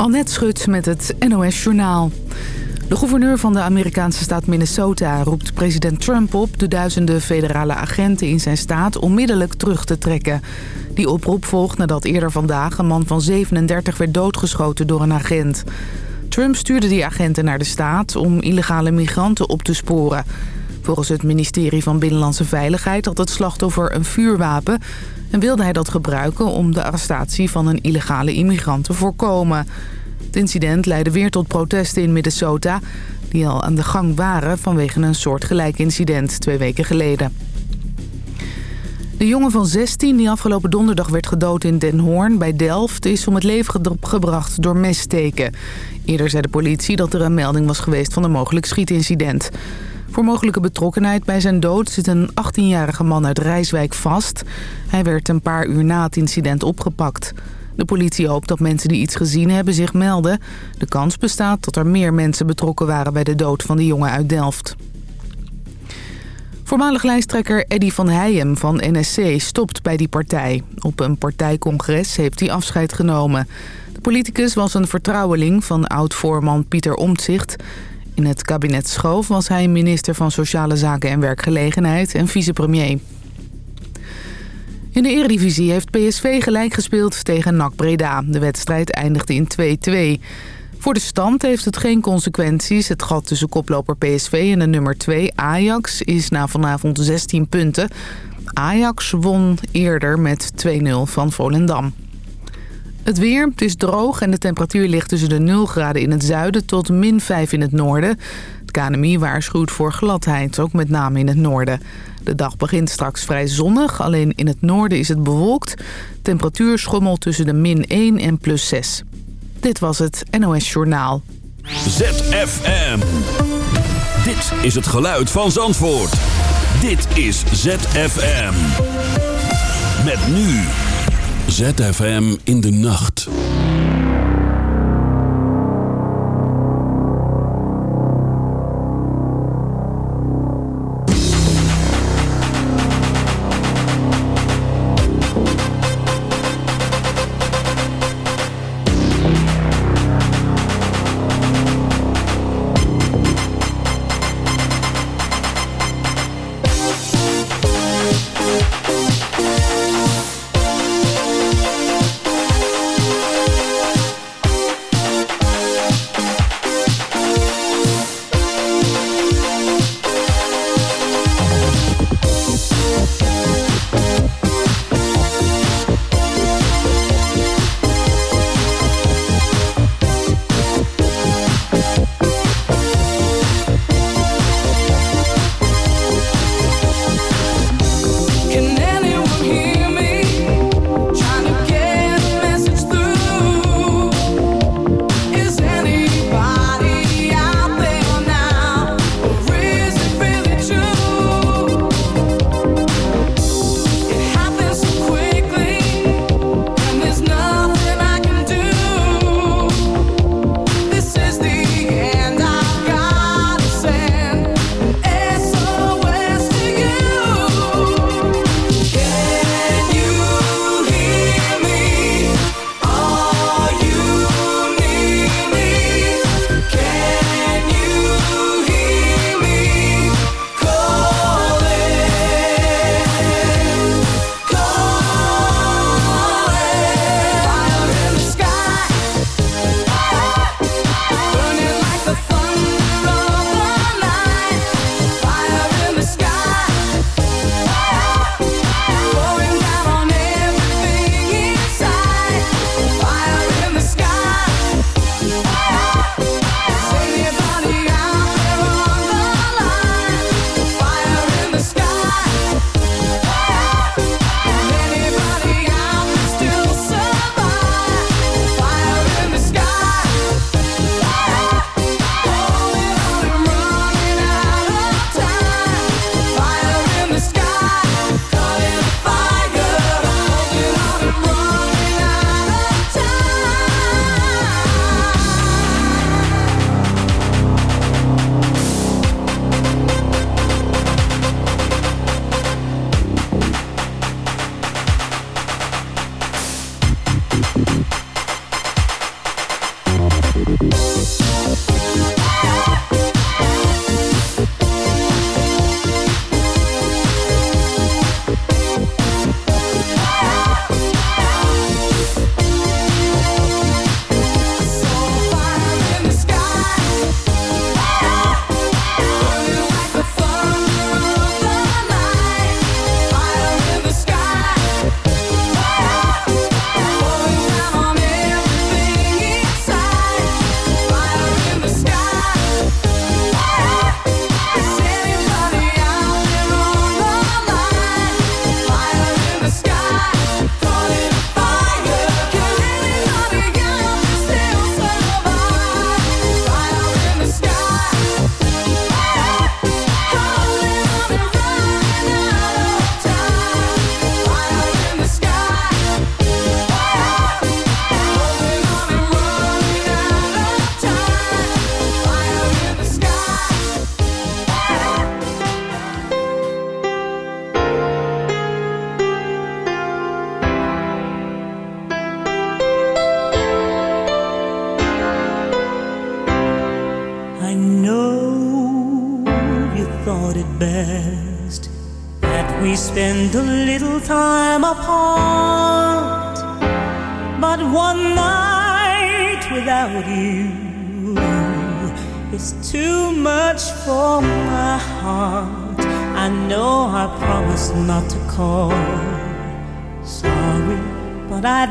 Annette Schut met het NOS Journaal. De gouverneur van de Amerikaanse staat Minnesota roept president Trump op... de duizenden federale agenten in zijn staat onmiddellijk terug te trekken. Die oproep volgt nadat eerder vandaag een man van 37 werd doodgeschoten door een agent. Trump stuurde die agenten naar de staat om illegale migranten op te sporen. Volgens het ministerie van Binnenlandse Veiligheid had het slachtoffer een vuurwapen... en wilde hij dat gebruiken om de arrestatie van een illegale immigrant te voorkomen... Het incident leidde weer tot protesten in Minnesota... die al aan de gang waren vanwege een soortgelijk incident twee weken geleden. De jongen van 16 die afgelopen donderdag werd gedood in Den Hoorn bij Delft... is om het leven gebracht door messteken. Eerder zei de politie dat er een melding was geweest van een mogelijk schietincident. Voor mogelijke betrokkenheid bij zijn dood zit een 18-jarige man uit Rijswijk vast. Hij werd een paar uur na het incident opgepakt. De politie hoopt dat mensen die iets gezien hebben zich melden. De kans bestaat dat er meer mensen betrokken waren bij de dood van de jongen uit Delft. Voormalig lijsttrekker Eddy van Heijem van NSC stopt bij die partij. Op een partijcongres heeft hij afscheid genomen. De politicus was een vertrouweling van oud-voorman Pieter Omtzigt. In het kabinet Schoof was hij minister van Sociale Zaken en Werkgelegenheid en vicepremier. In de Eredivisie heeft PSV gelijk gespeeld tegen NAC Breda. De wedstrijd eindigde in 2-2. Voor de stand heeft het geen consequenties. Het gat tussen koploper PSV en de nummer 2 Ajax is na vanavond 16 punten. Ajax won eerder met 2-0 van Volendam. Het weer, het is droog en de temperatuur ligt tussen de 0 graden in het zuiden tot min 5 in het noorden. Het KNMI waarschuwt voor gladheid, ook met name in het noorden. De dag begint straks vrij zonnig, alleen in het noorden is het bewolkt. Temperatuur schommelt tussen de min 1 en plus 6. Dit was het NOS Journaal. ZFM. Dit is het geluid van Zandvoort. Dit is ZFM. Met nu. ZFM in de nacht.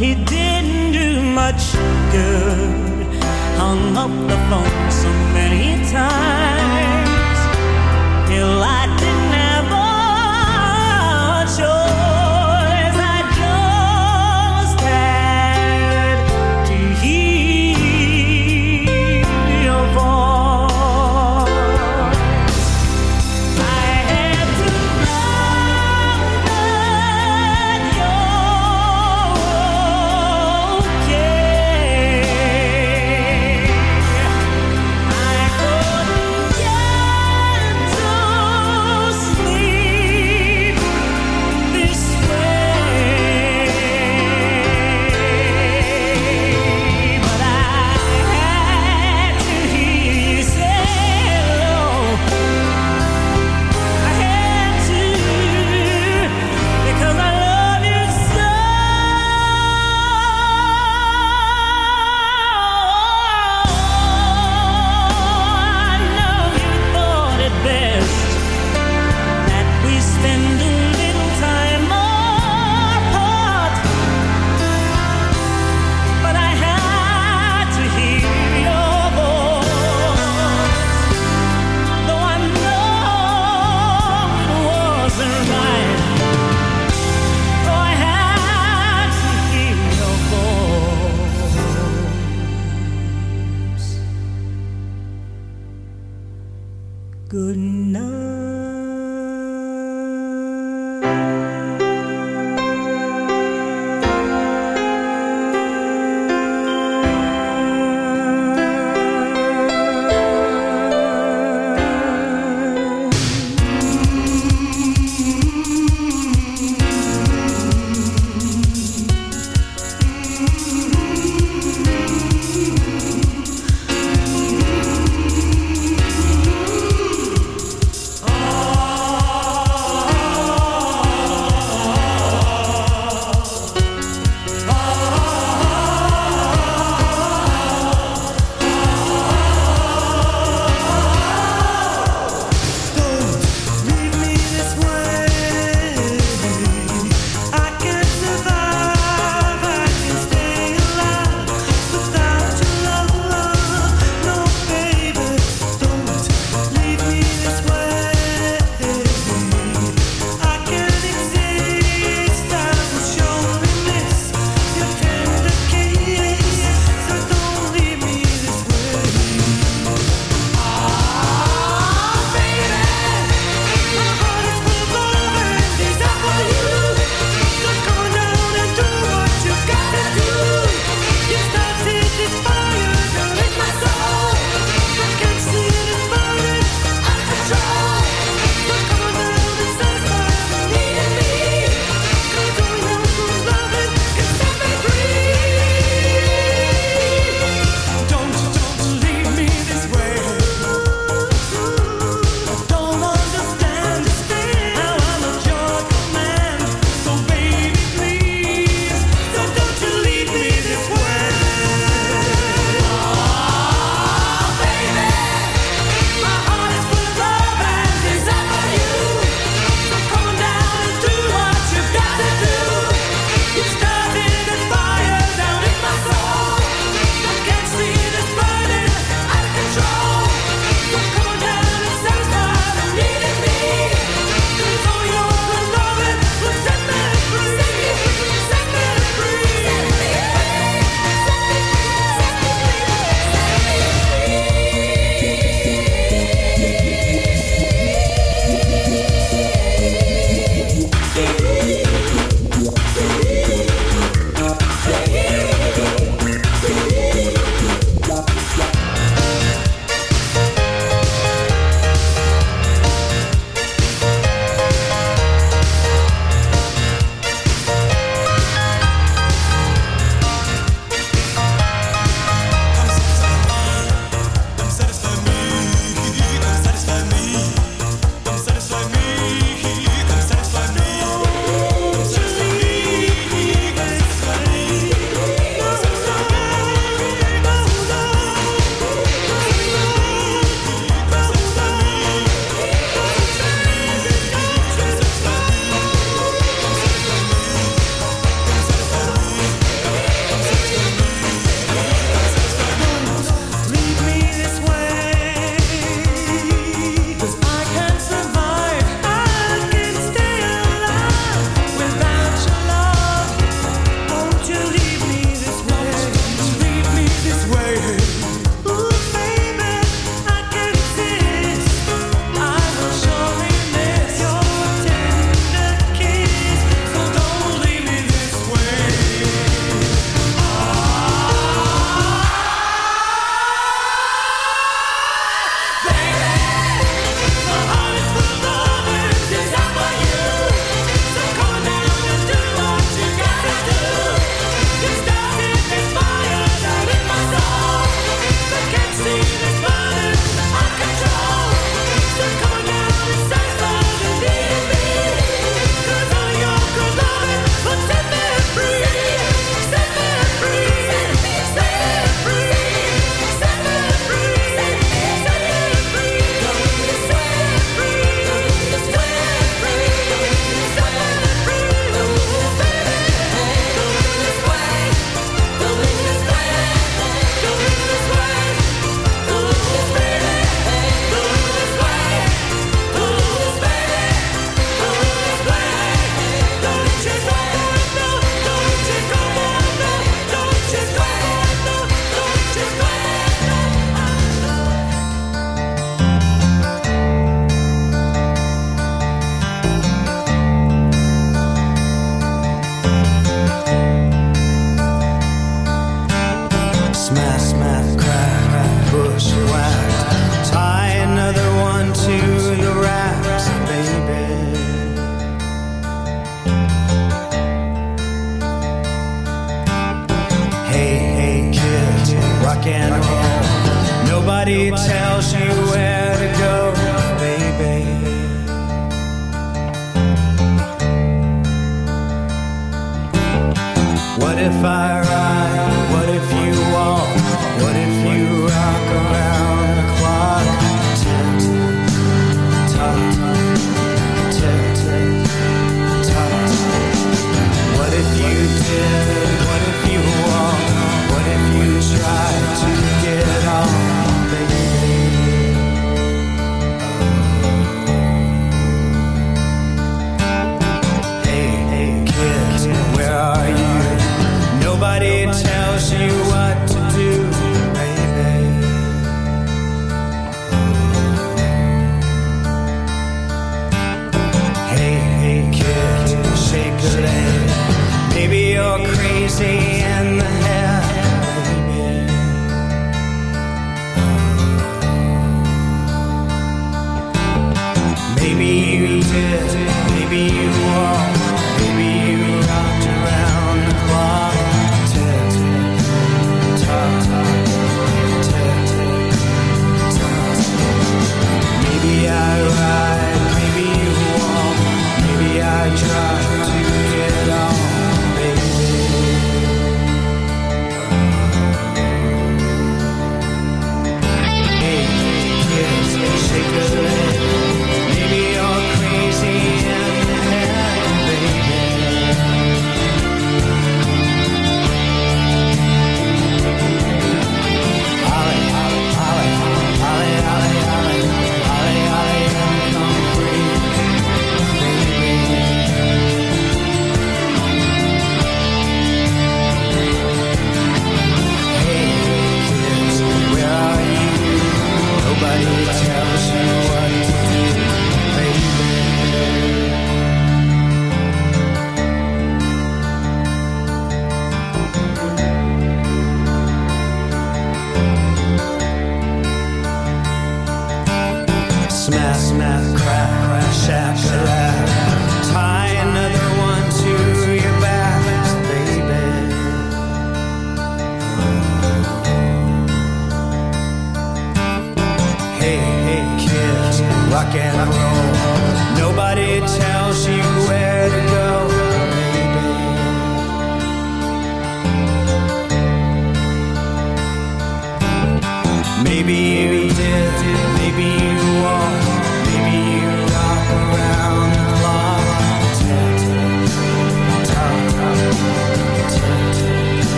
he did.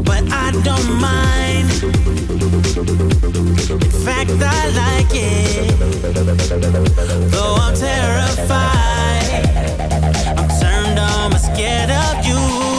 but I don't mind. In fact, I like it. Though I'm terrified, I'm turned on, I'm scared of you.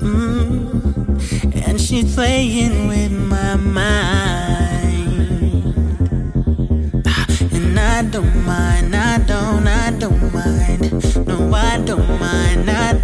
Mm. And she's playing with my mind. And I don't mind, I don't, I don't mind. No, I don't mind, I don't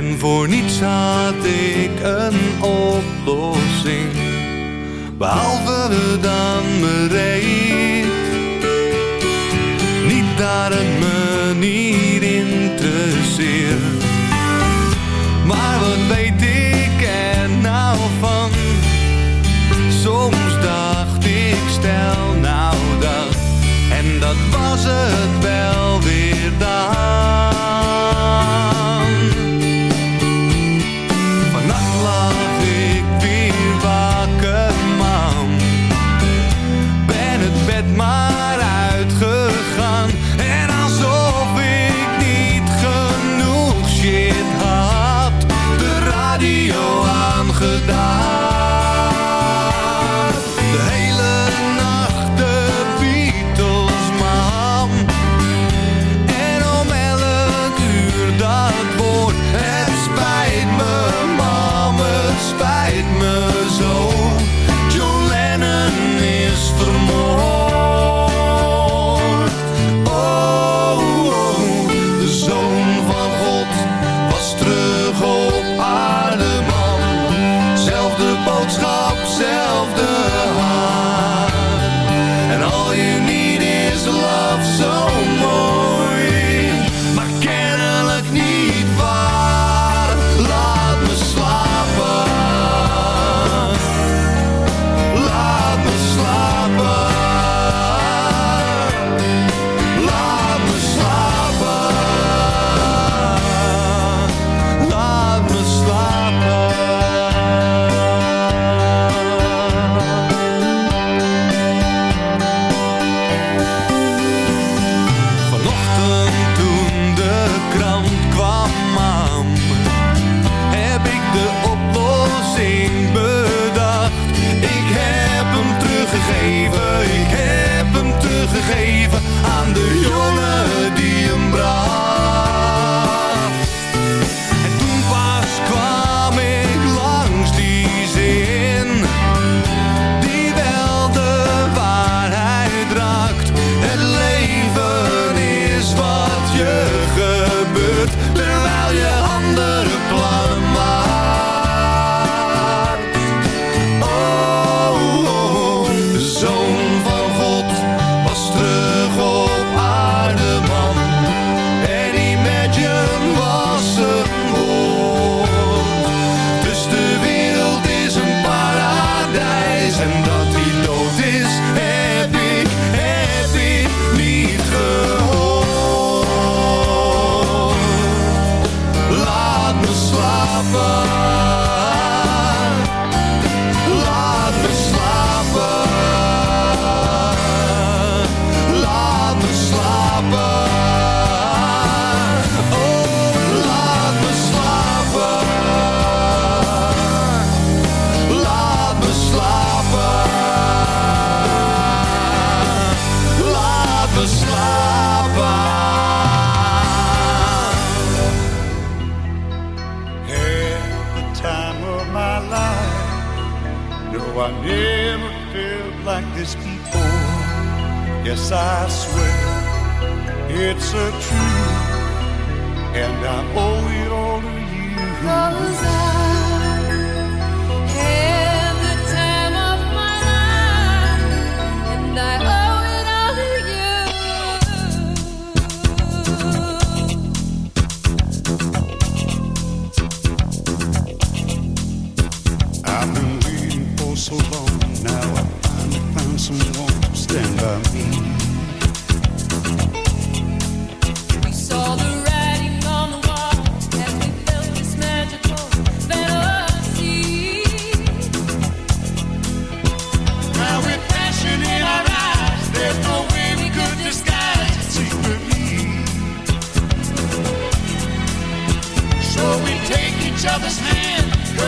en voor niets aan. gedaan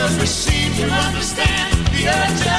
words we seem to understand the urgency.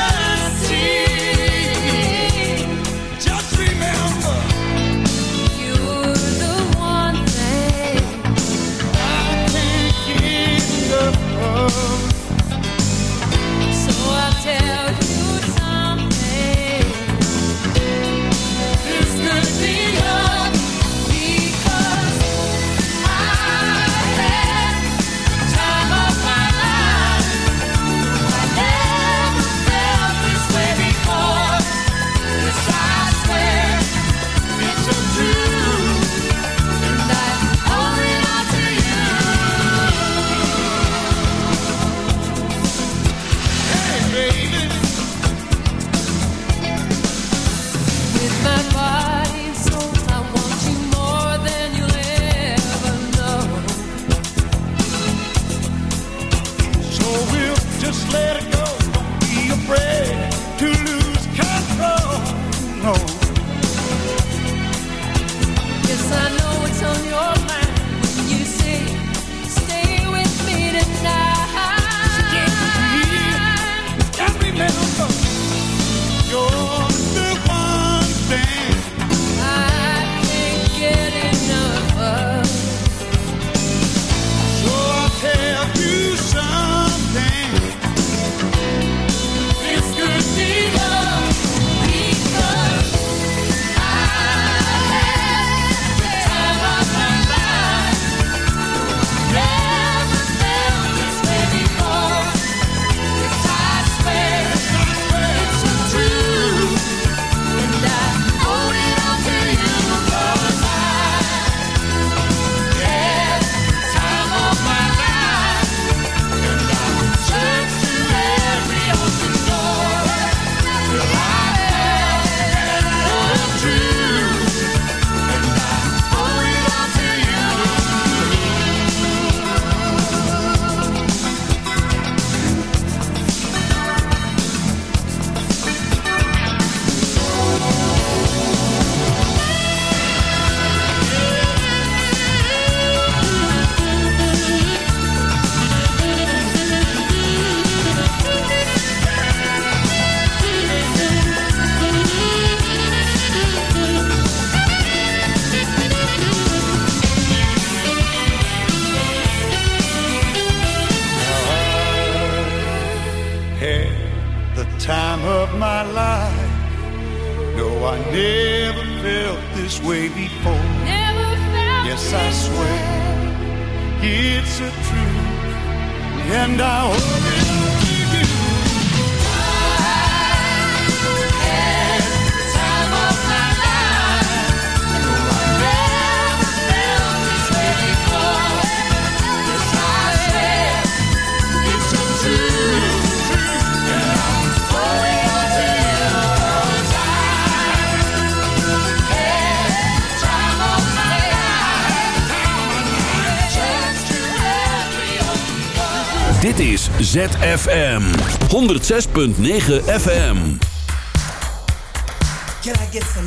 106.9 FM. Can I get some